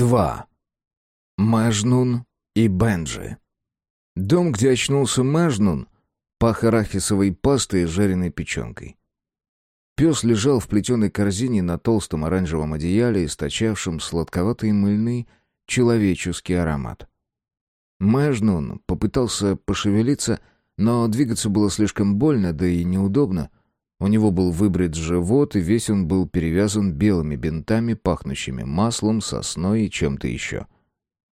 2. Мэжнун и Бенджи. Дом, где очнулся Мэжнун, пах арахисовой пастой и жареной печенкой. Пес лежал в плетеной корзине на толстом оранжевом одеяле, источавшем сладковатый мыльный человеческий аромат. Мэжнун попытался пошевелиться, но двигаться было слишком больно, да и неудобно — у него был выбрит живот, и весь он был перевязан белыми бинтами, пахнущими маслом, сосной и чем-то еще.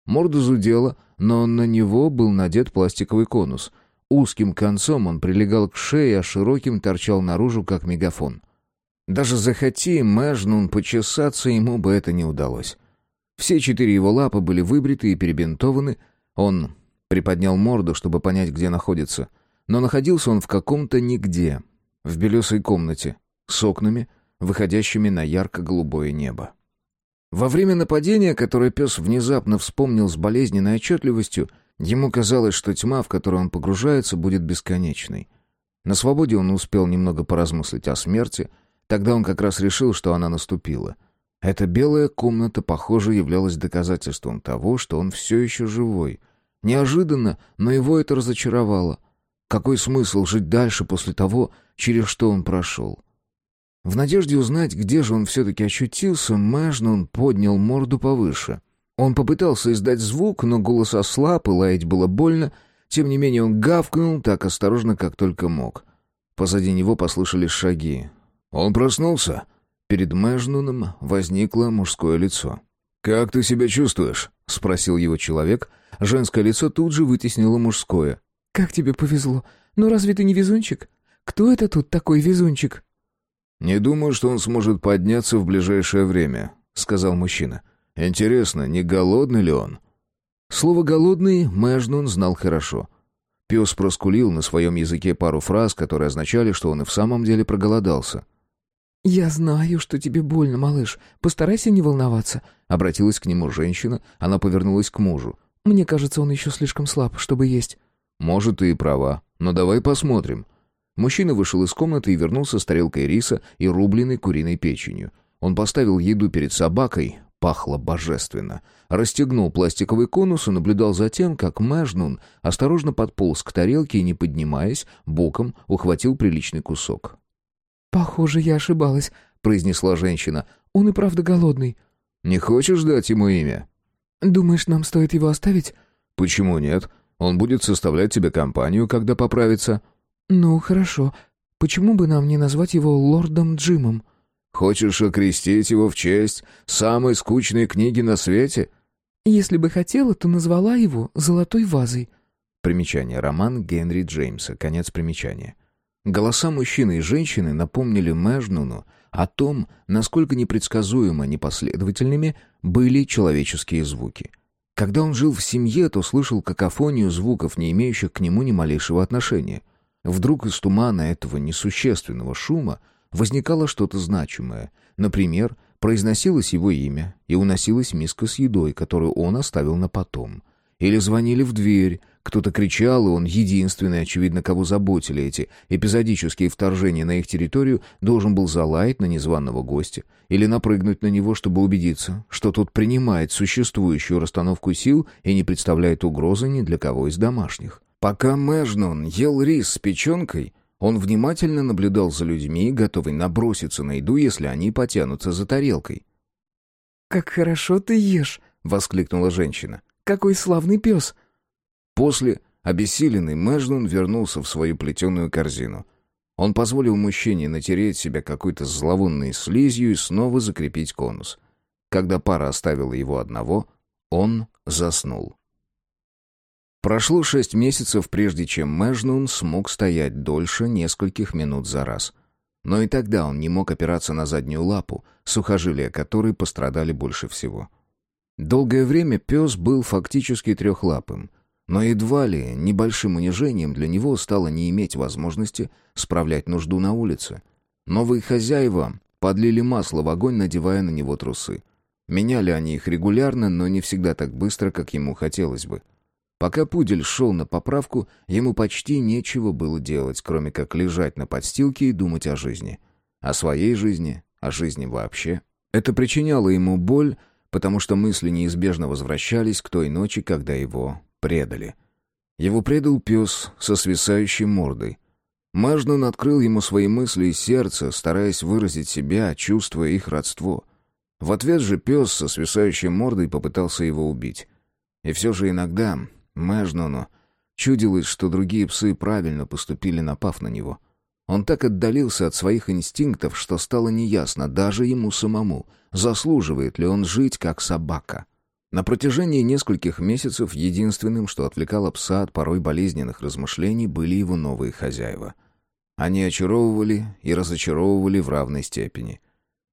Морда зудела, но на него был надет пластиковый конус. Узким концом он прилегал к шее, а широким торчал наружу, как мегафон. Даже захоти Мэжнун почесаться, ему бы это не удалось. Все четыре его лапы были выбриты и перебинтованы. Он приподнял морду, чтобы понять, где находится. Но находился он в каком-то нигде, в белесой комнате, с окнами, выходящими на ярко-голубое небо. Во время нападения, которое пес внезапно вспомнил с болезненной отчетливостью, ему казалось, что тьма, в которую он погружается, будет бесконечной. На свободе он успел немного поразмыслить о смерти, тогда он как раз решил, что она наступила. Эта белая комната, похоже, являлась доказательством того, что он все еще живой. Неожиданно, но его это разочаровало. Какой смысл жить дальше после того, через что он прошел. В надежде узнать, где же он все-таки очутился, Мэжнун поднял морду повыше. Он попытался издать звук, но голос ослаб, и лаять было больно. Тем не менее он гавкнул так осторожно, как только мог. Позади него послышались шаги. Он проснулся. Перед Мэжнуном возникло мужское лицо. «Как ты себя чувствуешь?» — спросил его человек. Женское лицо тут же вытеснило мужское. «Как тебе повезло. Ну разве ты не везунчик? Кто это тут такой везунчик?» «Не думаю, что он сможет подняться в ближайшее время», — сказал мужчина. «Интересно, не голодный ли он?» Слово «голодный» Мэжнун знал хорошо. Пес проскулил на своем языке пару фраз, которые означали, что он и в самом деле проголодался. «Я знаю, что тебе больно, малыш. Постарайся не волноваться», — обратилась к нему женщина. Она повернулась к мужу. «Мне кажется, он еще слишком слаб, чтобы есть». «Может, ты и права. Но давай посмотрим». Мужчина вышел из комнаты и вернулся с тарелкой риса и рубленой куриной печенью. Он поставил еду перед собакой, пахло божественно. Расстегнул пластиковый конус и наблюдал за тем, как Мэжнун осторожно подполз к тарелке и, не поднимаясь, боком ухватил приличный кусок. «Похоже, я ошибалась», — произнесла женщина. «Он и правда голодный». «Не хочешь дать ему имя?» «Думаешь, нам стоит его оставить?» «Почему нет? Он будет составлять тебе компанию, когда поправится». «Ну, хорошо. Почему бы нам не назвать его лордом Джимом?» «Хочешь окрестить его в честь самой скучной книги на свете?» «Если бы хотела, то назвала его «Золотой вазой». Примечание. Роман Генри Джеймса. Конец примечания. Голоса мужчины и женщины напомнили Мэжнуну о том, насколько непредсказуемо непоследовательными были человеческие звуки. Когда он жил в семье, то слышал какофонию звуков, не имеющих к нему ни малейшего отношения. Вдруг из тумана этого несущественного шума возникало что-то значимое. Например, произносилось его имя и уносилась миска с едой, которую он оставил на потом. Или звонили в дверь, кто-то кричал, и он, единственный, очевидно, кого заботили эти эпизодические вторжения на их территорию, должен был залаять на незваного гостя или напрыгнуть на него, чтобы убедиться, что тот принимает существующую расстановку сил и не представляет угрозы ни для кого из домашних. Пока Мэжнон ел рис с печенкой, он внимательно наблюдал за людьми, готовый наброситься на еду, если они потянутся за тарелкой. «Как хорошо ты ешь!» — воскликнула женщина. «Какой славный пес!» После, обессиленный, Мэжнун вернулся в свою плетеную корзину. Он позволил мужчине натереть себя какой-то зловонной слизью и снова закрепить конус. Когда пара оставила его одного, он заснул. Прошло шесть месяцев, прежде чем Мэжнун смог стоять дольше нескольких минут за раз. Но и тогда он не мог опираться на заднюю лапу, сухожилия которой пострадали больше всего. Долгое время пес был фактически трехлапым, но едва ли небольшим унижением для него стало не иметь возможности справлять нужду на улице. Новые хозяева подлили масло в огонь, надевая на него трусы. Меняли они их регулярно, но не всегда так быстро, как ему хотелось бы. Пока пудель шел на поправку, ему почти нечего было делать, кроме как лежать на подстилке и думать о жизни. О своей жизни, о жизни вообще. Это причиняло ему боль, потому что мысли неизбежно возвращались к той ночи, когда его предали. Его предал пес со свисающей мордой. Мажнун открыл ему свои мысли и сердце, стараясь выразить себя, чувствуя их родство. В ответ же пес со свисающей мордой попытался его убить. И все же иногда Мэжнуну чудилось, что другие псы правильно поступили, напав на него. Он так отдалился от своих инстинктов, что стало неясно даже ему самому, заслуживает ли он жить как собака. На протяжении нескольких месяцев единственным, что отвлекало пса от порой болезненных размышлений, были его новые хозяева. Они очаровывали и разочаровывали в равной степени.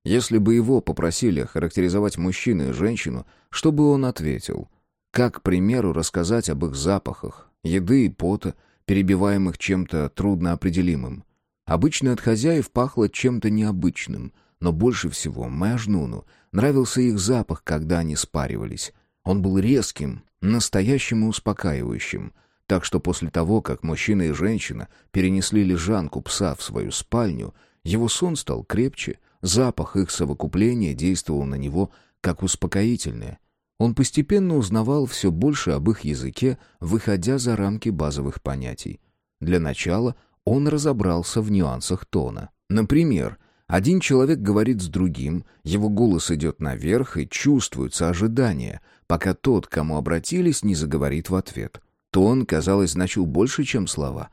Если бы его попросили характеризовать мужчину и женщину, что бы он ответил? Как, к примеру, рассказать об их запахах, еды и пота, перебиваемых чем-то трудноопределимым? Обычно от хозяев пахло чем-то необычным, но больше всего Мэжнуну Нравился их запах, когда они спаривались. Он был резким, настоящим и успокаивающим. Так что после того, как мужчина и женщина перенесли лежанку пса в свою спальню, его сон стал крепче, запах их совокупления действовал на него как успокоительное. Он постепенно узнавал все больше об их языке, выходя за рамки базовых понятий. Для начала он разобрался в нюансах тона. Например, один человек говорит с другим, его голос идет наверх и чувствуется ожидание, пока тот, к кому обратились, не заговорит в ответ. Тон, казалось, значил больше, чем слова.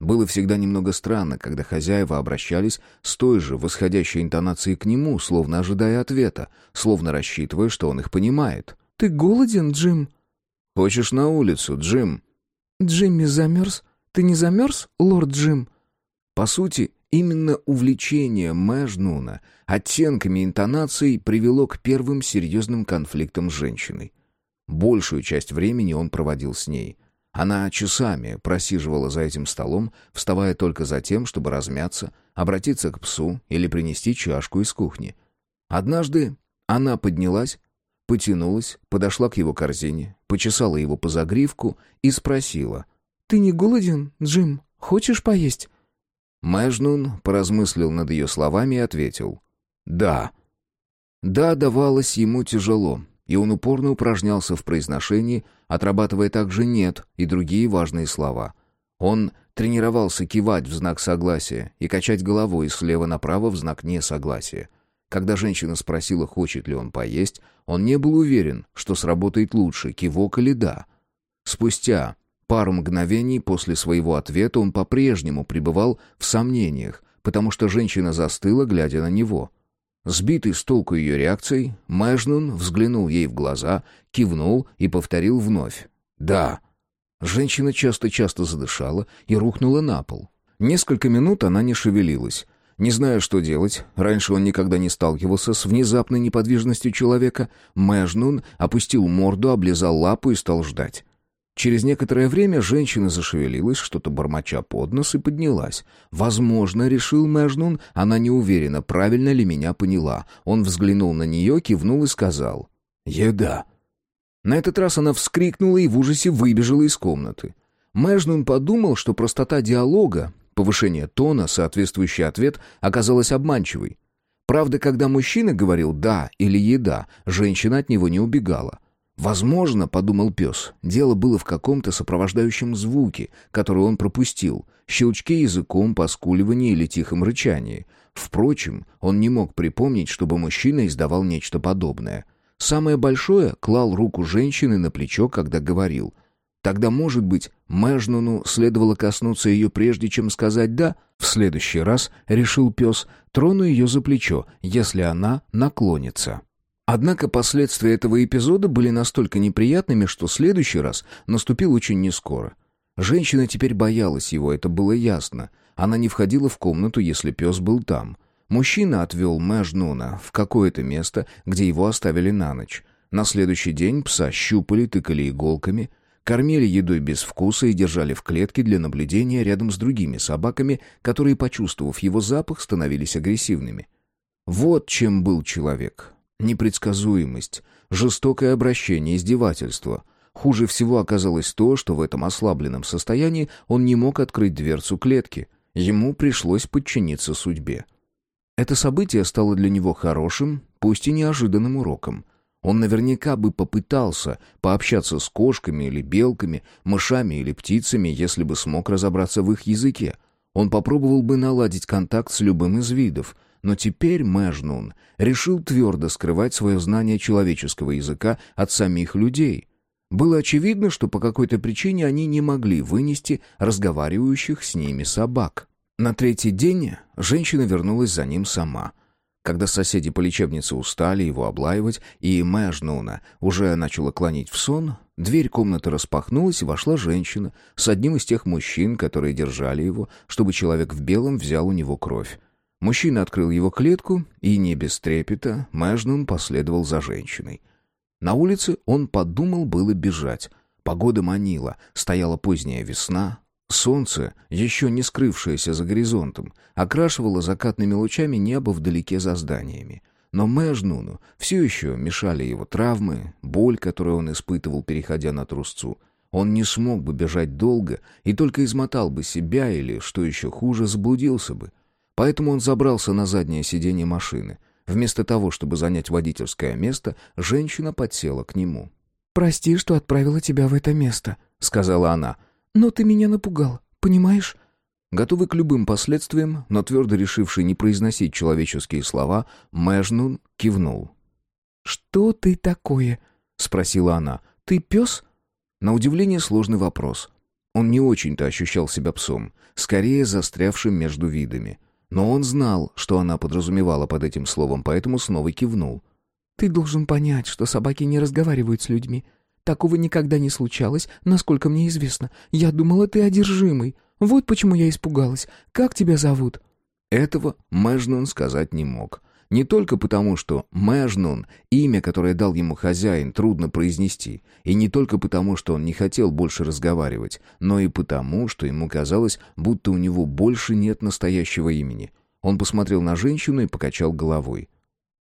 Было всегда немного странно, когда хозяева обращались с той же восходящей интонацией к нему, словно ожидая ответа, словно рассчитывая, что он их понимает. «Ты голоден, Джим?» «Хочешь на улицу, Джим?» «Джимми замерз? Ты не замерз, лорд Джим?» По сути, Именно увлечение Мэжнуна оттенками интонаций привело к первым серьезным конфликтам с женщиной. Большую часть времени он проводил с ней. Она часами просиживала за этим столом, вставая только за тем, чтобы размяться, обратиться к псу или принести чашку из кухни. Однажды она поднялась, потянулась, подошла к его корзине, почесала его по загривку и спросила. «Ты не голоден, Джим? Хочешь поесть?» Мэжнун поразмыслил над ее словами и ответил. «Да». «Да» давалось ему тяжело, и он упорно упражнялся в произношении, отрабатывая также «нет» и другие важные слова. Он тренировался кивать в знак согласия и качать головой слева направо в знак несогласия. Когда женщина спросила, хочет ли он поесть, он не был уверен, что сработает лучше, кивок или «да». Спустя Пару мгновений после своего ответа он по-прежнему пребывал в сомнениях, потому что женщина застыла, глядя на него. Сбитый с толку ее реакцией, Мэжнун взглянул ей в глаза, кивнул и повторил вновь. «Да». Женщина часто-часто задышала и рухнула на пол. Несколько минут она не шевелилась. Не зная, что делать, раньше он никогда не сталкивался с внезапной неподвижностью человека, Мэжнун опустил морду, облизал лапу и стал ждать. Через некоторое время женщина зашевелилась, что-то бормоча под нос, и поднялась. Возможно, решил Мэжнун, она не уверена, правильно ли меня поняла. Он взглянул на нее, кивнул и сказал «Еда». На этот раз она вскрикнула и в ужасе выбежала из комнаты. Мэжнун подумал, что простота диалога, повышение тона, соответствующий ответ, оказалась обманчивой. Правда, когда мужчина говорил «да» или «еда», женщина от него не убегала. Возможно, подумал пес, дело было в каком-то сопровождающем звуке, который он пропустил, щелчке языком, поскуливании или тихом рычании. Впрочем, он не мог припомнить, чтобы мужчина издавал нечто подобное. Самое большое клал руку женщины на плечо, когда говорил. Тогда, может быть, Мэжнуну следовало коснуться ее прежде, чем сказать «да»? В следующий раз, решил пес, трону ее за плечо, если она наклонится. Однако последствия этого эпизода были настолько неприятными, что следующий раз наступил очень нескоро. Женщина теперь боялась его, это было ясно. Она не входила в комнату, если пес был там. Мужчина отвел Мэжнуна в какое-то место, где его оставили на ночь. На следующий день пса щупали, тыкали иголками, кормили едой без вкуса и держали в клетке для наблюдения рядом с другими собаками, которые, почувствовав его запах, становились агрессивными. Вот чем был человек. Непредсказуемость, жестокое обращение, издевательство. Хуже всего оказалось то, что в этом ослабленном состоянии он не мог открыть дверцу клетки. Ему пришлось подчиниться судьбе. Это событие стало для него хорошим, пусть и неожиданным уроком. Он наверняка бы попытался пообщаться с кошками или белками, мышами или птицами, если бы смог разобраться в их языке. Он попробовал бы наладить контакт с любым из видов, но теперь Мэжнун решил твердо скрывать свое знание человеческого языка от самих людей. Было очевидно, что по какой-то причине они не могли вынести разговаривающих с ними собак. На третий день женщина вернулась за ним сама — когда соседи по лечебнице устали его облаивать, и Мэжнуна уже начала клонить в сон, дверь комнаты распахнулась, и вошла женщина с одним из тех мужчин, которые держали его, чтобы человек в белом взял у него кровь. Мужчина открыл его клетку, и не без трепета Мэжнун последовал за женщиной. На улице он подумал было бежать. Погода манила, стояла поздняя весна, Солнце, еще не скрывшееся за горизонтом, окрашивало закатными лучами небо вдалеке за зданиями. Но Мэжнуну все еще мешали его травмы, боль, которую он испытывал, переходя на трусцу. Он не смог бы бежать долго и только измотал бы себя или, что еще хуже, заблудился бы. Поэтому он забрался на заднее сиденье машины. Вместо того, чтобы занять водительское место, женщина подсела к нему. «Прости, что отправила тебя в это место», — сказала она. «Но ты меня напугал, понимаешь?» Готовый к любым последствиям, но твердо решивший не произносить человеческие слова, Мэжнун кивнул. «Что ты такое?» — спросила она. «Ты пес?» На удивление сложный вопрос. Он не очень-то ощущал себя псом, скорее застрявшим между видами. Но он знал, что она подразумевала под этим словом, поэтому снова кивнул. «Ты должен понять, что собаки не разговаривают с людьми. Такого никогда не случалось, насколько мне известно. Я думала, ты одержимый. Вот почему я испугалась. Как тебя зовут?» Этого Мэжнун сказать не мог. Не только потому, что Мэжнун — имя, которое дал ему хозяин, трудно произнести, и не только потому, что он не хотел больше разговаривать, но и потому, что ему казалось, будто у него больше нет настоящего имени. Он посмотрел на женщину и покачал головой.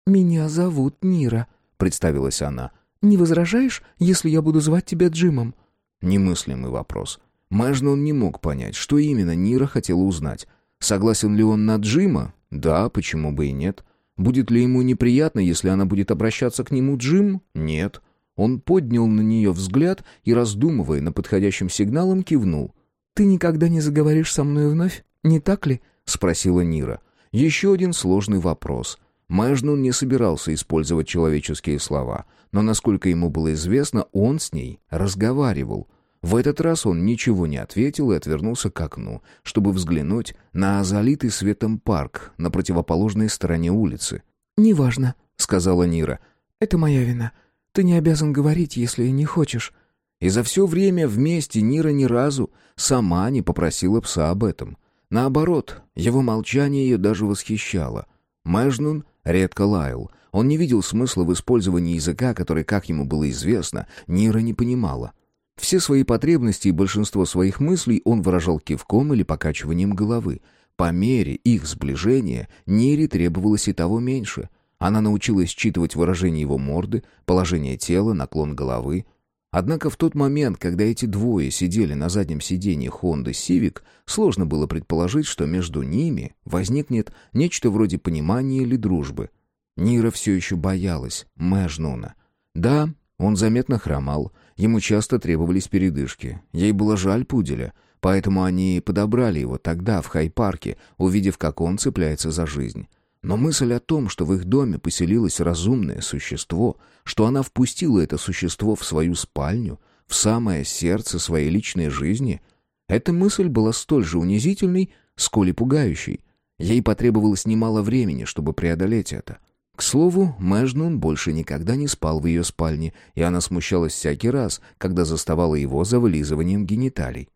«Меня зовут Нира», — представилась она. «Не возражаешь, если я буду звать тебя Джимом?» Немыслимый вопрос. Мэжнон не мог понять, что именно Нира хотела узнать. Согласен ли он на Джима? Да, почему бы и нет. Будет ли ему неприятно, если она будет обращаться к нему Джим? Нет. Он поднял на нее взгляд и, раздумывая на подходящим сигналом, кивнул. «Ты никогда не заговоришь со мной вновь, не так ли?» — спросила Нира. Еще один сложный вопрос — Мэжнун не собирался использовать человеческие слова, но, насколько ему было известно, он с ней разговаривал. В этот раз он ничего не ответил и отвернулся к окну, чтобы взглянуть на залитый светом парк на противоположной стороне улицы. «Неважно», — сказала Нира. «Это моя вина. Ты не обязан говорить, если не хочешь». И за все время вместе Нира ни разу сама не попросила пса об этом. Наоборот, его молчание ее даже восхищало. Мэжнун редко лаял. Он не видел смысла в использовании языка, который, как ему было известно, Нира не понимала. Все свои потребности и большинство своих мыслей он выражал кивком или покачиванием головы. По мере их сближения Нире требовалось и того меньше. Она научилась считывать выражение его морды, положение тела, наклон головы. Однако в тот момент, когда эти двое сидели на заднем сиденье Honda Civic, сложно было предположить, что между ними возникнет нечто вроде понимания или дружбы. Нира все еще боялась Мэжнуна. Да, он заметно хромал, ему часто требовались передышки. Ей было жаль пуделя, поэтому они подобрали его тогда в Хай-парке, увидев, как он цепляется за жизнь. Но мысль о том, что в их доме поселилось разумное существо, что она впустила это существо в свою спальню, в самое сердце своей личной жизни, эта мысль была столь же унизительной, сколь и пугающей. Ей потребовалось немало времени, чтобы преодолеть это. К слову, Мэжнун больше никогда не спал в ее спальне, и она смущалась всякий раз, когда заставала его за вылизыванием гениталий.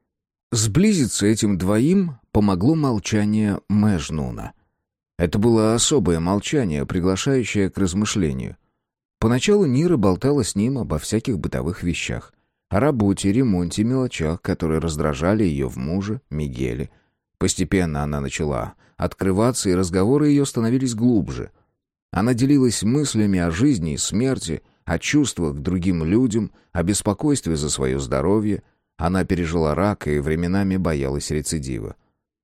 Сблизиться этим двоим помогло молчание Мэжнуна — это было особое молчание, приглашающее к размышлению. Поначалу Нира болтала с ним обо всяких бытовых вещах. О работе, ремонте, мелочах, которые раздражали ее в муже, Мигеле. Постепенно она начала открываться, и разговоры ее становились глубже. Она делилась мыслями о жизни и смерти, о чувствах к другим людям, о беспокойстве за свое здоровье. Она пережила рак и временами боялась рецидива.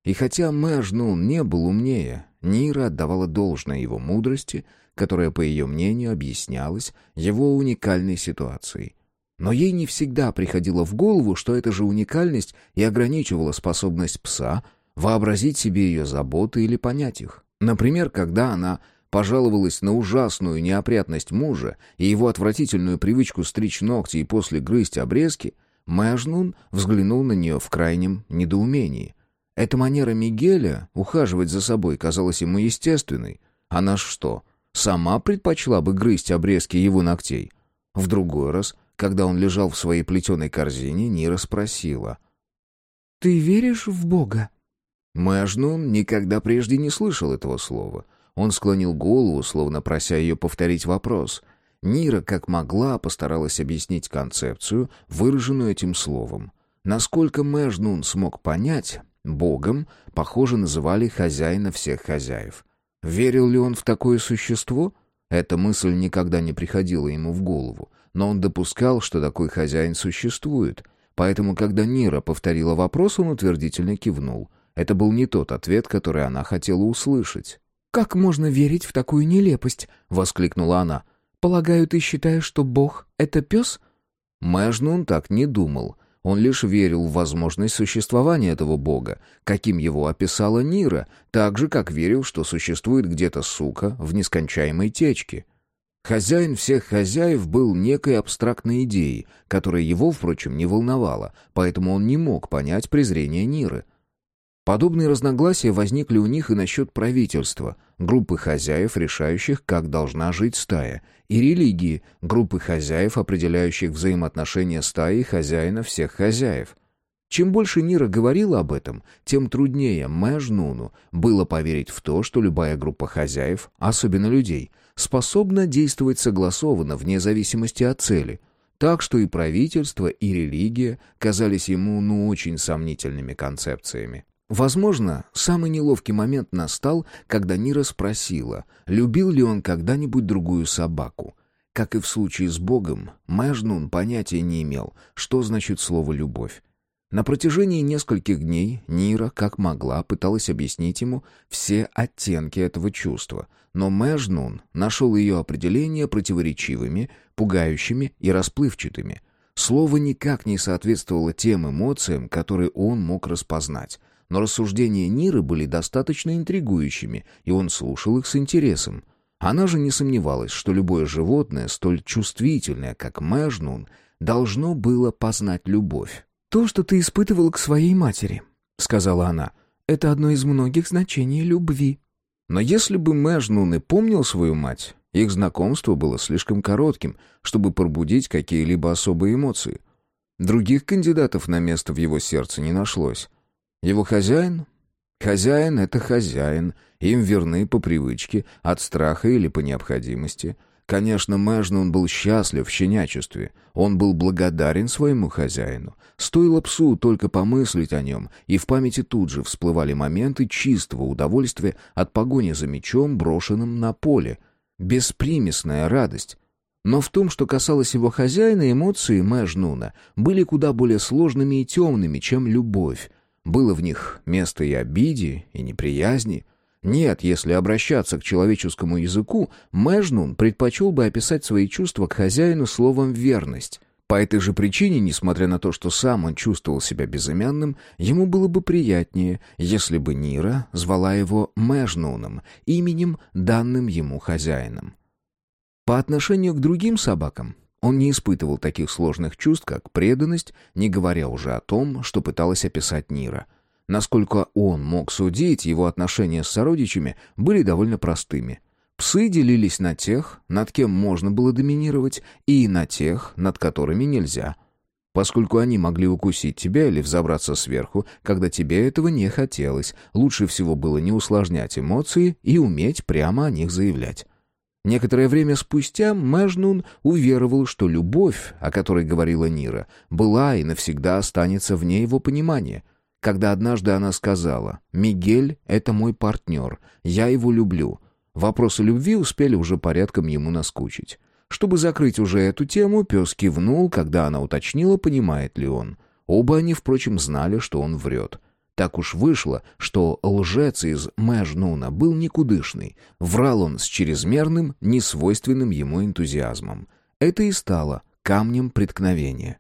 И хотя Мэжнун не был умнее, Нира отдавала должное его мудрости, которая, по ее мнению, объяснялась его уникальной ситуацией. Но ей не всегда приходило в голову, что эта же уникальность и ограничивала способность пса вообразить себе ее заботы или понять их. Например, когда она пожаловалась на ужасную неопрятность мужа и его отвратительную привычку стричь ногти и после грызть обрезки, Мэжнун взглянул на нее в крайнем недоумении. Эта манера Мигеля ухаживать за собой казалась ему естественной. Она что, сама предпочла бы грызть обрезки его ногтей? В другой раз когда он лежал в своей плетеной корзине, Нира спросила. «Ты веришь в Бога?» Мэжнун никогда прежде не слышал этого слова. Он склонил голову, словно прося ее повторить вопрос. Нира, как могла, постаралась объяснить концепцию, выраженную этим словом. Насколько Мэжнун смог понять, Богом, похоже, называли хозяина всех хозяев. Верил ли он в такое существо? Эта мысль никогда не приходила ему в голову но он допускал, что такой хозяин существует. Поэтому, когда Нира повторила вопрос, он утвердительно кивнул. Это был не тот ответ, который она хотела услышать. «Как можно верить в такую нелепость?» — воскликнула она. «Полагаю, ты считаешь, что Бог — это пес?» Мэжнун так не думал. Он лишь верил в возможность существования этого бога, каким его описала Нира, так же, как верил, что существует где-то сука в нескончаемой течке. Хозяин всех хозяев был некой абстрактной идеей, которая его, впрочем, не волновала, поэтому он не мог понять презрение Ниры. Подобные разногласия возникли у них и насчет правительства, группы хозяев, решающих, как должна жить стая, и религии, группы хозяев, определяющих взаимоотношения стаи и хозяина всех хозяев. Чем больше Нира говорила об этом, тем труднее Мэжнуну было поверить в то, что любая группа хозяев, особенно людей, способна действовать согласованно вне зависимости от цели, так что и правительство, и религия казались ему ну очень сомнительными концепциями. Возможно, самый неловкий момент настал, когда Нира спросила, любил ли он когда-нибудь другую собаку. Как и в случае с Богом, Мэжнун понятия не имел, что значит слово «любовь». На протяжении нескольких дней Нира, как могла, пыталась объяснить ему все оттенки этого чувства, но Мэжнун нашел ее определения противоречивыми, пугающими и расплывчатыми. Слово никак не соответствовало тем эмоциям, которые он мог распознать, но рассуждения Ниры были достаточно интригующими, и он слушал их с интересом. Она же не сомневалась, что любое животное, столь чувствительное, как Мэжнун, должно было познать любовь. «То, что ты испытывал к своей матери», — сказала она, — «это одно из многих значений любви». Но если бы Мэжнун и помнил свою мать, их знакомство было слишком коротким, чтобы пробудить какие-либо особые эмоции. Других кандидатов на место в его сердце не нашлось. Его хозяин? Хозяин — это хозяин, им верны по привычке, от страха или по необходимости — Конечно, Мэжнун был счастлив в щенячестве. Он был благодарен своему хозяину. Стоило псу только помыслить о нем, и в памяти тут же всплывали моменты чистого удовольствия от погони за мечом, брошенным на поле. Беспримесная радость. Но в том, что касалось его хозяина, эмоции Мэжнуна были куда более сложными и темными, чем любовь. Было в них место и обиде, и неприязни — нет, если обращаться к человеческому языку, Мэжнун предпочел бы описать свои чувства к хозяину словом «верность». По этой же причине, несмотря на то, что сам он чувствовал себя безымянным, ему было бы приятнее, если бы Нира звала его Мэжнуном, именем, данным ему хозяином. По отношению к другим собакам он не испытывал таких сложных чувств, как преданность, не говоря уже о том, что пыталась описать Нира — Насколько он мог судить, его отношения с сородичами были довольно простыми. Псы делились на тех, над кем можно было доминировать, и на тех, над которыми нельзя. Поскольку они могли укусить тебя или взобраться сверху, когда тебе этого не хотелось, лучше всего было не усложнять эмоции и уметь прямо о них заявлять. Некоторое время спустя Мэжнун уверовал, что любовь, о которой говорила Нира, была и навсегда останется вне его понимания — когда однажды она сказала «Мигель — это мой партнер, я его люблю». Вопросы любви успели уже порядком ему наскучить. Чтобы закрыть уже эту тему, пес кивнул, когда она уточнила, понимает ли он. Оба они, впрочем, знали, что он врет. Так уж вышло, что лжец из Мэжнуна был никудышный. Врал он с чрезмерным, несвойственным ему энтузиазмом. Это и стало камнем преткновения.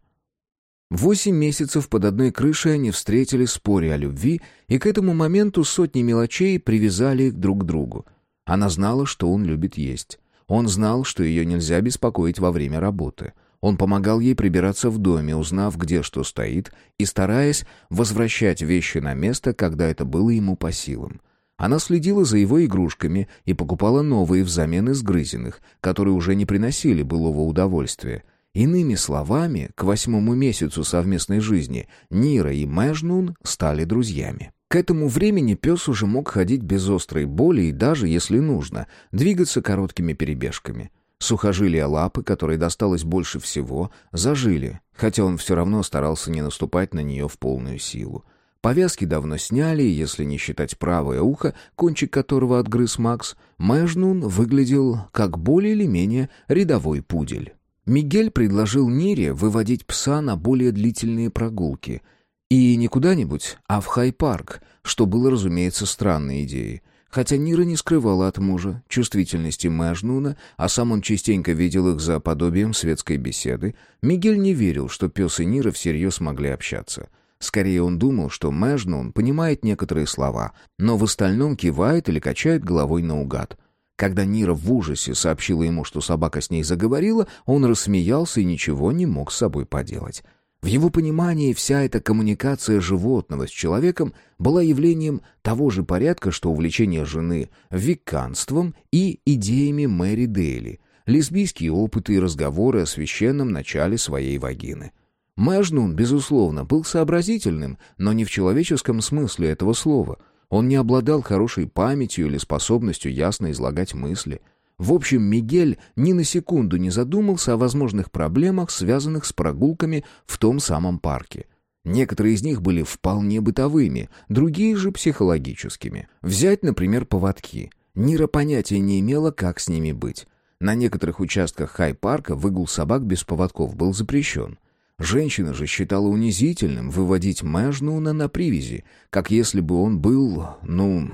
Восемь месяцев под одной крышей они встретили споре о любви, и к этому моменту сотни мелочей привязали их друг к другу. Она знала, что он любит есть. Он знал, что ее нельзя беспокоить во время работы. Он помогал ей прибираться в доме, узнав, где что стоит, и стараясь возвращать вещи на место, когда это было ему по силам. Она следила за его игрушками и покупала новые взамен изгрызенных, которые уже не приносили былого удовольствия. Иными словами, к восьмому месяцу совместной жизни Нира и Мэжнун стали друзьями. К этому времени пес уже мог ходить без острой боли и даже, если нужно, двигаться короткими перебежками. Сухожилия лапы, которой досталось больше всего, зажили, хотя он все равно старался не наступать на нее в полную силу. Повязки давно сняли, если не считать правое ухо, кончик которого отгрыз Макс, Мэжнун выглядел как более или менее рядовой пудель. Мигель предложил Нире выводить пса на более длительные прогулки. И не куда-нибудь, а в Хай-парк, что было, разумеется, странной идеей. Хотя Нира не скрывала от мужа чувствительности Мэжнуна, а сам он частенько видел их за подобием светской беседы, Мигель не верил, что пес и Нира всерьез могли общаться. Скорее он думал, что Мэжнун понимает некоторые слова, но в остальном кивает или качает головой наугад — когда Нира в ужасе сообщила ему, что собака с ней заговорила, он рассмеялся и ничего не мог с собой поделать. В его понимании вся эта коммуникация животного с человеком была явлением того же порядка, что увлечение жены веканством и идеями Мэри Дейли, лесбийские опыты и разговоры о священном начале своей вагины. Мэжнун, безусловно, был сообразительным, но не в человеческом смысле этого слова — он не обладал хорошей памятью или способностью ясно излагать мысли. В общем, Мигель ни на секунду не задумался о возможных проблемах, связанных с прогулками в том самом парке. Некоторые из них были вполне бытовыми, другие же психологическими. Взять, например, поводки. Нира понятия не имела, как с ними быть. На некоторых участках Хай-парка выгул собак без поводков был запрещен. Женщина же считала унизительным выводить Мэжнуна на привязи, как если бы он был, ну,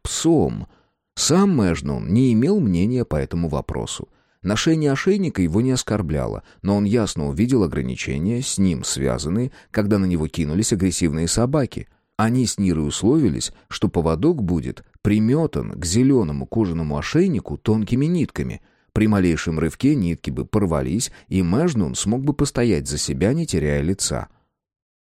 псом. Сам Мэжнун не имел мнения по этому вопросу. Ношение ошейника его не оскорбляло, но он ясно увидел ограничения, с ним связанные, когда на него кинулись агрессивные собаки. Они с Нирой условились, что поводок будет приметан к зеленому кожаному ошейнику тонкими нитками — при малейшем рывке нитки бы порвались, и Мэжнун смог бы постоять за себя, не теряя лица.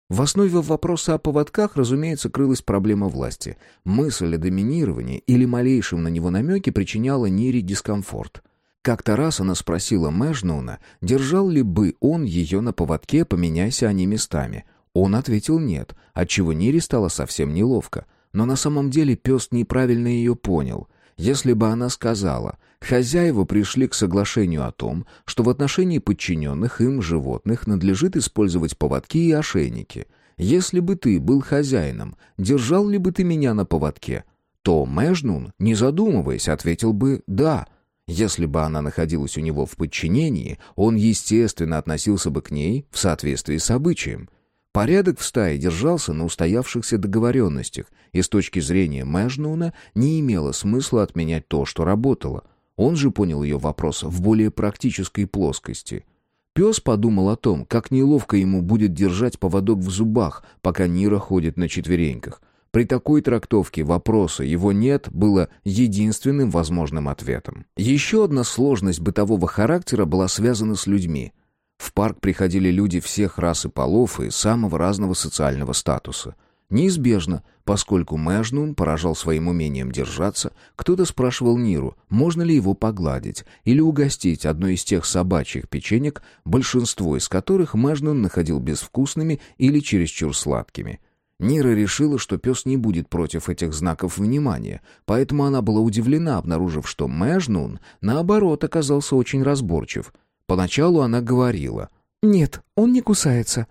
В основе вопроса о поводках, разумеется, крылась проблема власти. Мысль о доминировании или малейшем на него намеке причиняла Нире дискомфорт. Как-то раз она спросила Мэжнуна, держал ли бы он ее на поводке, поменяйся они местами. Он ответил нет, отчего Нире стало совсем неловко. Но на самом деле пес неправильно ее понял. Если бы она сказала Хозяева пришли к соглашению о том, что в отношении подчиненных им животных надлежит использовать поводки и ошейники. Если бы ты был хозяином, держал ли бы ты меня на поводке? То Мэжнун, не задумываясь, ответил бы «да». Если бы она находилась у него в подчинении, он, естественно, относился бы к ней в соответствии с обычаем. Порядок в стае держался на устоявшихся договоренностях, и с точки зрения Мэжнуна не имело смысла отменять то, что работало – он же понял ее вопрос в более практической плоскости. Пес подумал о том, как неловко ему будет держать поводок в зубах, пока Нира ходит на четвереньках. При такой трактовке вопроса «его нет» было единственным возможным ответом. Еще одна сложность бытового характера была связана с людьми. В парк приходили люди всех рас и полов и самого разного социального статуса – Неизбежно, поскольку Мэжнун поражал своим умением держаться, кто-то спрашивал Ниру, можно ли его погладить или угостить одной из тех собачьих печенек, большинство из которых Мэжнун находил безвкусными или чересчур сладкими. Нира решила, что пес не будет против этих знаков внимания, поэтому она была удивлена, обнаружив, что Мэжнун, наоборот, оказался очень разборчив. Поначалу она говорила «Нет, он не кусается».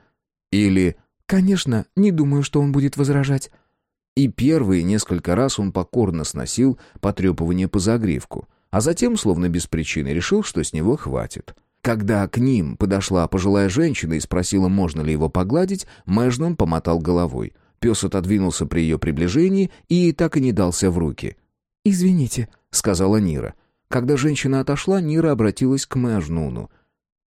Или «Конечно, не думаю, что он будет возражать». И первые несколько раз он покорно сносил потрепывание по загривку, а затем, словно без причины, решил, что с него хватит. Когда к ним подошла пожилая женщина и спросила, можно ли его погладить, Мэжнон помотал головой. Пес отодвинулся при ее приближении и так и не дался в руки. «Извините», — сказала Нира. Когда женщина отошла, Нира обратилась к Мэжнуну.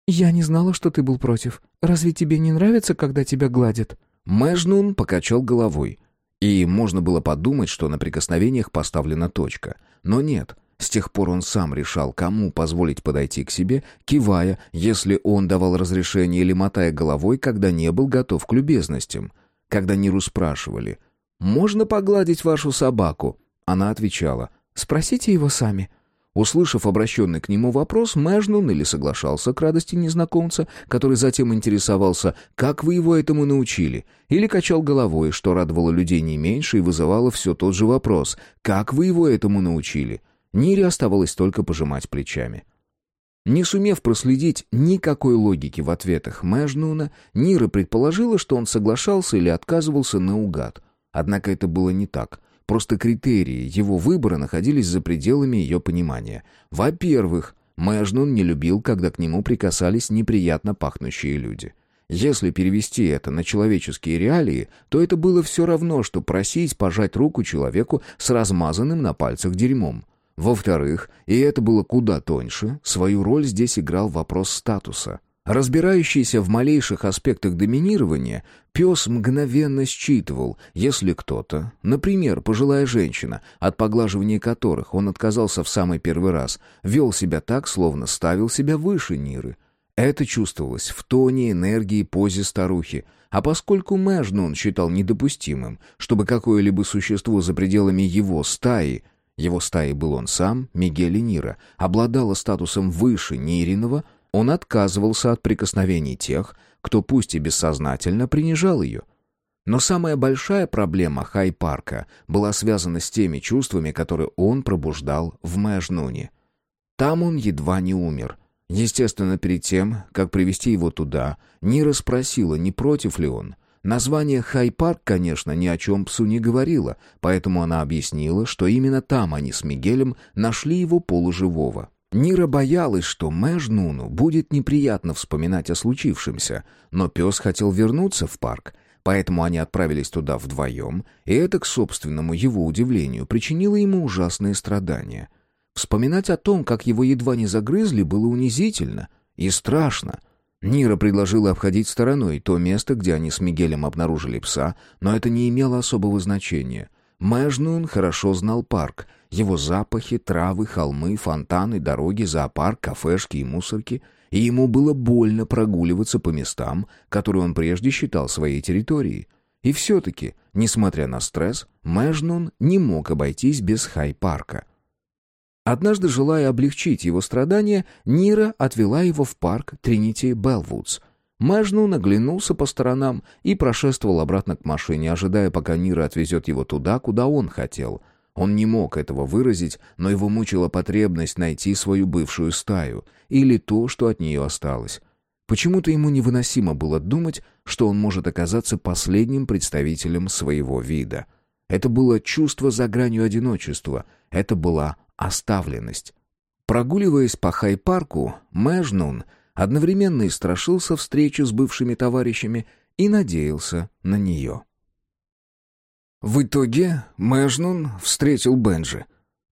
«Я не знала, что ты был против. Разве тебе не нравится, когда тебя гладят?» Мэжнун покачал головой. И можно было подумать, что на прикосновениях поставлена точка. Но нет, с тех пор он сам решал, кому позволить подойти к себе, кивая, если он давал разрешение или мотая головой, когда не был готов к любезностям. Когда Ниру спрашивали «Можно погладить вашу собаку?» Она отвечала «Спросите его сами». Услышав обращенный к нему вопрос, Мэжнун или соглашался к радости незнакомца, который затем интересовался, как вы его этому научили, или качал головой, что радовало людей не меньше и вызывало все тот же вопрос, как вы его этому научили. Нире оставалось только пожимать плечами. Не сумев проследить никакой логики в ответах Мэжнуна, Нира предположила, что он соглашался или отказывался наугад. Однако это было не так. Просто критерии его выбора находились за пределами ее понимания. Во-первых, Мэжнун не любил, когда к нему прикасались неприятно пахнущие люди. Если перевести это на человеческие реалии, то это было все равно, что просить пожать руку человеку с размазанным на пальцах дерьмом. Во-вторых, и это было куда тоньше, свою роль здесь играл вопрос статуса. Разбирающийся в малейших аспектах доминирования, пес мгновенно считывал, если кто-то, например, пожилая женщина, от поглаживания которых он отказался в самый первый раз, вел себя так, словно ставил себя выше Ниры. Это чувствовалось в тоне, энергии, позе старухи. А поскольку Мэжнун считал недопустимым, чтобы какое-либо существо за пределами его стаи его стаей был он сам, Мигель Нира, обладало статусом выше Нириного, он отказывался от прикосновений тех, кто пусть и бессознательно принижал ее. Но самая большая проблема Хай-парка была связана с теми чувствами, которые он пробуждал в Мэжнуне. Там он едва не умер. Естественно, перед тем, как привести его туда, Нира спросила, не против ли он. Название Хай-парк, конечно, ни о чем псу не говорило, поэтому она объяснила, что именно там они с Мигелем нашли его полуживого. Нира боялась, что Мэжнуну будет неприятно вспоминать о случившемся, но пес хотел вернуться в парк, поэтому они отправились туда вдвоем, и это, к собственному его удивлению, причинило ему ужасные страдания. Вспоминать о том, как его едва не загрызли, было унизительно и страшно. Нира предложила обходить стороной то место, где они с Мигелем обнаружили пса, но это не имело особого значения. Мэжнун хорошо знал парк, его запахи, травы, холмы, фонтаны, дороги, зоопарк, кафешки и мусорки, и ему было больно прогуливаться по местам, которые он прежде считал своей территорией. И все-таки, несмотря на стресс, Мэжнун не мог обойтись без Хай-парка. Однажды, желая облегчить его страдания, Нира отвела его в парк Тринити Белвудс. Мэжнун наглянулся по сторонам и прошествовал обратно к машине, ожидая, пока Нира отвезет его туда, куда он хотел — он не мог этого выразить, но его мучила потребность найти свою бывшую стаю или то, что от нее осталось. Почему-то ему невыносимо было думать, что он может оказаться последним представителем своего вида. Это было чувство за гранью одиночества, это была оставленность. Прогуливаясь по Хай-парку, Мэжнун одновременно и страшился встречи с бывшими товарищами и надеялся на нее. В итоге Мэжнун встретил Бенджи.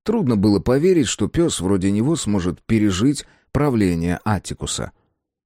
Трудно было поверить, что пес вроде него сможет пережить правление Атикуса.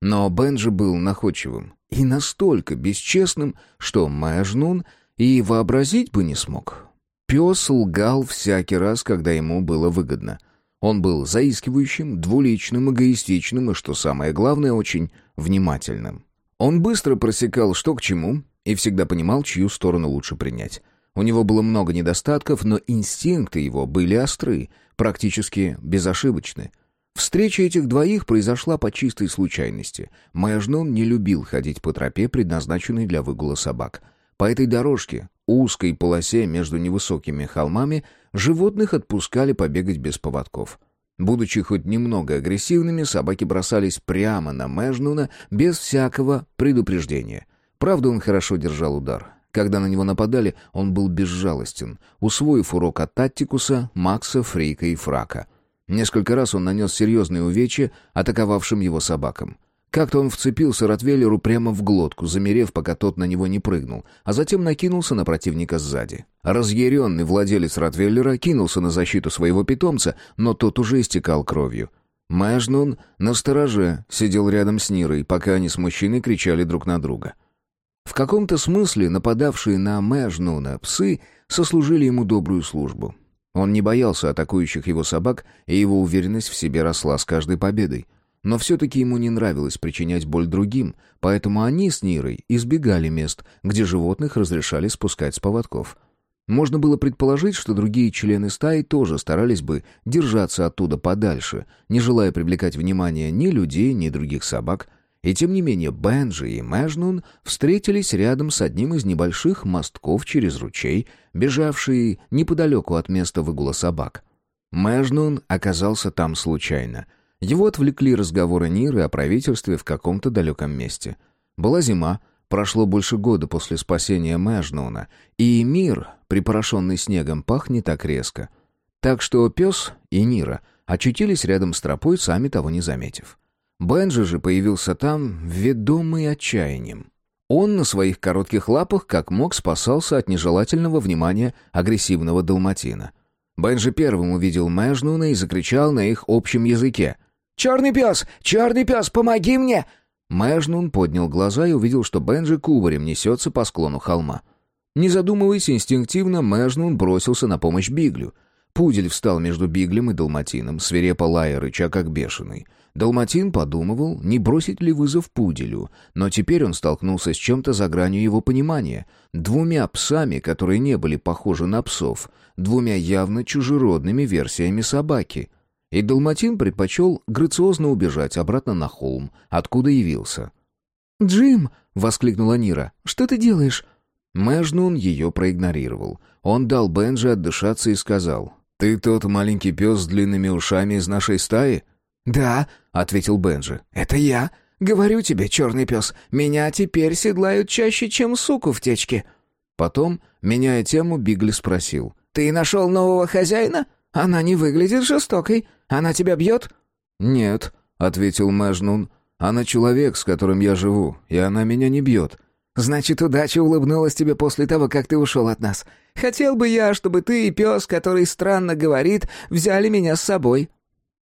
Но Бенджи был находчивым и настолько бесчестным, что Мэжнун и вообразить бы не смог. Пес лгал всякий раз, когда ему было выгодно. Он был заискивающим, двуличным, эгоистичным и, что самое главное, очень внимательным. Он быстро просекал, что к чему, и всегда понимал, чью сторону лучше принять. У него было много недостатков, но инстинкты его были остры, практически безошибочны. Встреча этих двоих произошла по чистой случайности. Мэжнун не любил ходить по тропе, предназначенной для выгула собак. По этой дорожке, узкой полосе между невысокими холмами, животных отпускали побегать без поводков. Будучи хоть немного агрессивными, собаки бросались прямо на Мэжнуна без всякого предупреждения. Правда, он хорошо держал удар. Когда на него нападали, он был безжалостен, усвоив урок от Таттикуса, Макса, Фрейка и Фрака. Несколько раз он нанес серьезные увечья атаковавшим его собакам. Как-то он вцепился Ротвейлеру прямо в глотку, замерев, пока тот на него не прыгнул, а затем накинулся на противника сзади. Разъяренный владелец Ротвейлера кинулся на защиту своего питомца, но тот уже истекал кровью. Мэжнун на стороже сидел рядом с Нирой, пока они с мужчиной кричали друг на друга. В каком-то смысле нападавшие на Мэжнуна псы сослужили ему добрую службу. Он не боялся атакующих его собак, и его уверенность в себе росла с каждой победой. Но все-таки ему не нравилось причинять боль другим, поэтому они с Нирой избегали мест, где животных разрешали спускать с поводков. Можно было предположить, что другие члены стаи тоже старались бы держаться оттуда подальше, не желая привлекать внимание ни людей, ни других собак. И тем не менее Бенджи и Мэжнун встретились рядом с одним из небольших мостков через ручей, бежавший неподалеку от места выгула собак. Мэжнун оказался там случайно. Его отвлекли разговоры Ниры о правительстве в каком-то далеком месте. Была зима, Прошло больше года после спасения Мэжнуна, и мир, припорошенный снегом, пах не так резко. Так что пес и Нира очутились рядом с тропой, сами того не заметив. Бенджи же появился там, ведомый отчаянием. Он на своих коротких лапах как мог спасался от нежелательного внимания агрессивного далматина. Бенджи первым увидел Мэжнуна и закричал на их общем языке. «Черный пес! Черный пес, помоги мне!» Мэжнун поднял глаза и увидел, что Бенджи кубарем несется по склону холма. Не задумываясь, инстинктивно Мэжнун бросился на помощь Биглю. Пудель встал между Биглем и Далматином, свирепо лая рыча как бешеный. Далматин подумывал, не бросить ли вызов Пуделю, но теперь он столкнулся с чем-то за гранью его понимания. Двумя псами, которые не были похожи на псов, двумя явно чужеродными версиями собаки — и Далматин предпочел грациозно убежать обратно на холм, откуда явился. «Джим!» — воскликнула Нира. «Что ты делаешь?» Мэжнун ее проигнорировал. Он дал Бенджи отдышаться и сказал. «Ты тот маленький пес с длинными ушами из нашей стаи?» «Да», — ответил Бенджи. «Это я. Говорю тебе, черный пес, меня теперь седлают чаще, чем суку в течке». Потом, меняя тему, Бигли спросил. «Ты нашел нового хозяина? Она не выглядит жестокой. Она тебя бьет?» «Нет», — ответил Мэжнун. «Она человек, с которым я живу, и она меня не бьет». «Значит, удача улыбнулась тебе после того, как ты ушел от нас. Хотел бы я, чтобы ты и пес, который странно говорит, взяли меня с собой».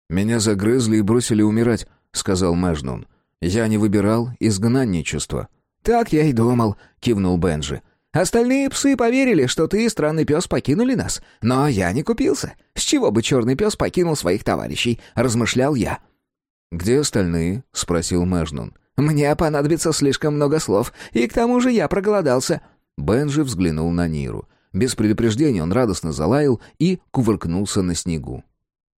«Меня загрызли и бросили умирать», — сказал Мэжнун. «Я не выбирал изгнанничество». «Так я и думал», — кивнул Бенджи. Остальные псы поверили, что ты и странный пес покинули нас. Но я не купился. С чего бы черный пес покинул своих товарищей?» — размышлял я. «Где остальные?» — спросил Мэжнун. «Мне понадобится слишком много слов, и к тому же я проголодался». Бенджи взглянул на Ниру. Без предупреждения он радостно залаял и кувыркнулся на снегу.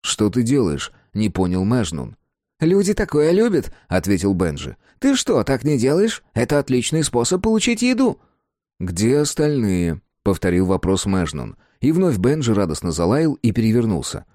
«Что ты делаешь?» — не понял Мэжнун. «Люди такое любят», — ответил Бенджи. «Ты что, так не делаешь? Это отличный способ получить еду». «Где остальные?» — повторил вопрос Мэжнун. И вновь Бенджи радостно залаял и перевернулся.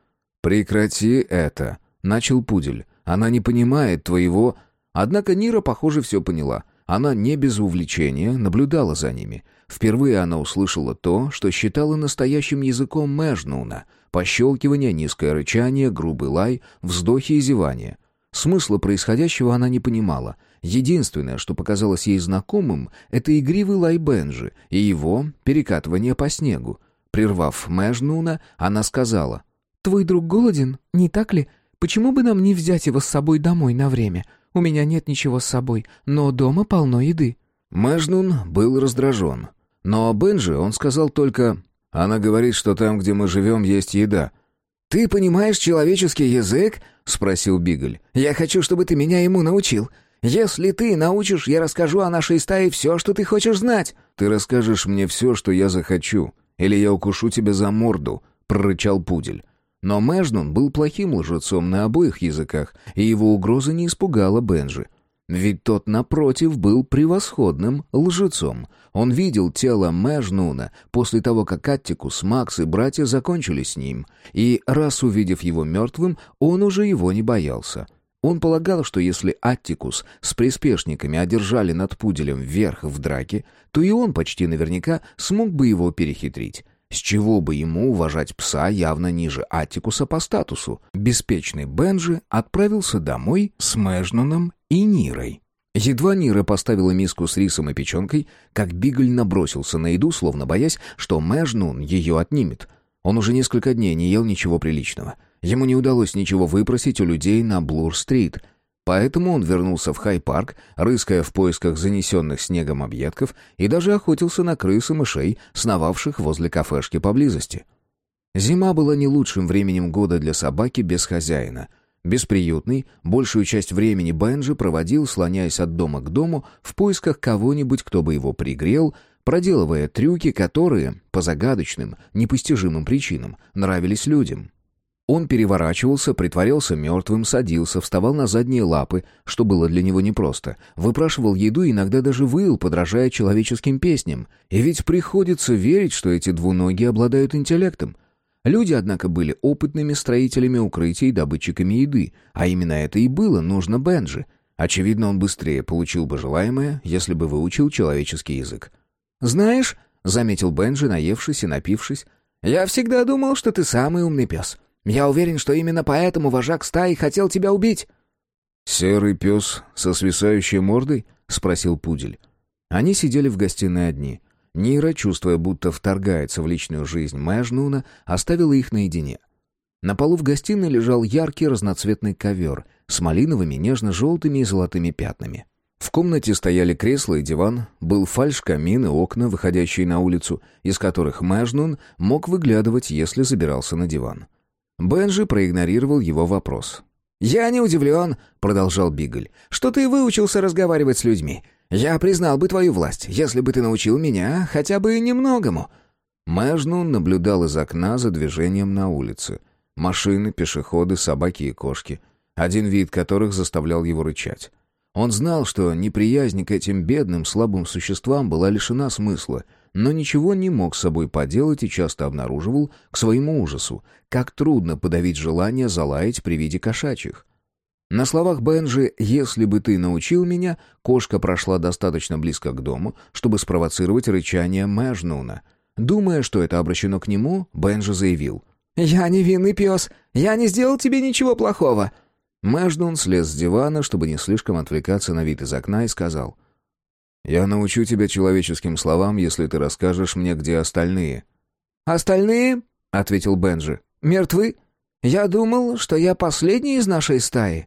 «Прекрати это», — начал Пудель. «Она не понимает твоего...» Однако Нира, похоже, все поняла. Она не без увлечения наблюдала за ними. Впервые она услышала то, что считала настоящим языком Мэжнуна. Пощелкивание, низкое рычание, грубый лай, вздохи и зевание. Смысла происходящего она не понимала — Единственное, что показалось ей знакомым, это игривый лай Бенджи и его перекатывание по снегу. Прервав Мэжнуна, она сказала. «Твой друг голоден, не так ли? Почему бы нам не взять его с собой домой на время? У меня нет ничего с собой, но дома полно еды». Мэжнун был раздражен. Но Бенджи он сказал только «Она говорит, что там, где мы живем, есть еда». «Ты понимаешь человеческий язык?» — спросил Бигль. «Я хочу, чтобы ты меня ему научил. Если ты научишь, я расскажу о нашей стае все, что ты хочешь знать». «Ты расскажешь мне все, что я захочу, или я укушу тебя за морду», — прорычал пудель. Но Мэжнун был плохим лжецом на обоих языках, и его угроза не испугала Бенжи. Ведь тот, напротив, был превосходным лжецом. Он видел тело Мэжнуна после того, как Аттикус, Макс и братья закончили с ним, и, раз увидев его мертвым, он уже его не боялся. Он полагал, что если Аттикус с приспешниками одержали над пуделем вверх в драке, то и он почти наверняка смог бы его перехитрить. С чего бы ему уважать пса явно ниже Аттикуса по статусу? Беспечный Бенджи отправился домой с Мэжнуном и Нирой. Едва Нира поставила миску с рисом и печенкой, как Бигль набросился на еду, словно боясь, что Мэжнун ее отнимет. Он уже несколько дней не ел ничего приличного. Ему не удалось ничего выпросить у людей на Блур-стрит, поэтому он вернулся в Хай-парк, рыская в поисках занесенных снегом объедков и даже охотился на крыс и мышей, сновавших возле кафешки поблизости. Зима была не лучшим временем года для собаки без хозяина — Бесприютный, большую часть времени Бенджи проводил, слоняясь от дома к дому, в поисках кого-нибудь, кто бы его пригрел, проделывая трюки, которые, по загадочным, непостижимым причинам, нравились людям. Он переворачивался, притворялся мертвым, садился, вставал на задние лапы, что было для него непросто, выпрашивал еду и иногда даже выл, подражая человеческим песням. И ведь приходится верить, что эти двуногие обладают интеллектом — Люди, однако, были опытными строителями укрытий и добытчиками еды, а именно это и было нужно Бенджи. Очевидно, он быстрее получил бы желаемое, если бы выучил человеческий язык. «Знаешь», — заметил Бенджи, наевшись и напившись, «я всегда думал, что ты самый умный пес. Я уверен, что именно поэтому вожак стаи хотел тебя убить». «Серый пес со свисающей мордой?» — спросил Пудель. Они сидели в гостиной одни — Нира, чувствуя, будто вторгается в личную жизнь Мэжнуна, оставила их наедине. На полу в гостиной лежал яркий разноцветный ковер с малиновыми, нежно-желтыми и золотыми пятнами. В комнате стояли кресло и диван, был фальш-камин и окна, выходящие на улицу, из которых Мэжнун мог выглядывать, если забирался на диван. Бенджи проигнорировал его вопрос. «Я не удивлен», — продолжал Бигль, — «что ты выучился разговаривать с людьми. Я признал бы твою власть, если бы ты научил меня хотя бы немногому». Мэжнун наблюдал из окна за движением на улице. Машины, пешеходы, собаки и кошки, один вид которых заставлял его рычать. Он знал, что неприязнь к этим бедным, слабым существам была лишена смысла, но ничего не мог с собой поделать и часто обнаруживал, к своему ужасу, как трудно подавить желание залаять при виде кошачьих. На словах Бенджи «если бы ты научил меня», кошка прошла достаточно близко к дому, чтобы спровоцировать рычание Мэжнуна. Думая, что это обращено к нему, Бенджи заявил «Я невинный пес, я не сделал тебе ничего плохого». Мэжнун слез с дивана, чтобы не слишком отвлекаться на вид из окна, и сказал «Я научу тебя человеческим словам, если ты расскажешь мне, где остальные». «Остальные?» — ответил Бенджи. «Мертвы? Я думал, что я последний из нашей стаи».